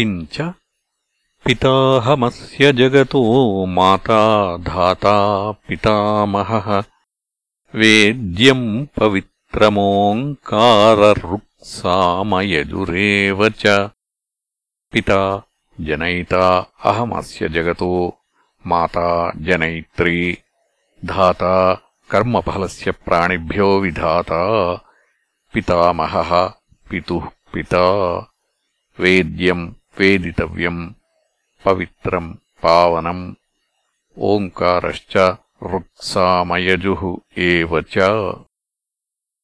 किञ्च पिताहमस्य जगतो माता धाता पितामहः वेद्यम् पवित्रमोङ्काररुक्सामयजुरेव च पिता जनयिता अहमस्य जगतो माता जनयित्री धाता कर्मफलस्य प्राणिभ्यो विधाता पितामहः पितुः पिता वेद्यम् वेदितव्यम् पवित्रम् पावनम् ओङ्कारश्च ऋक्सामयजुः एव च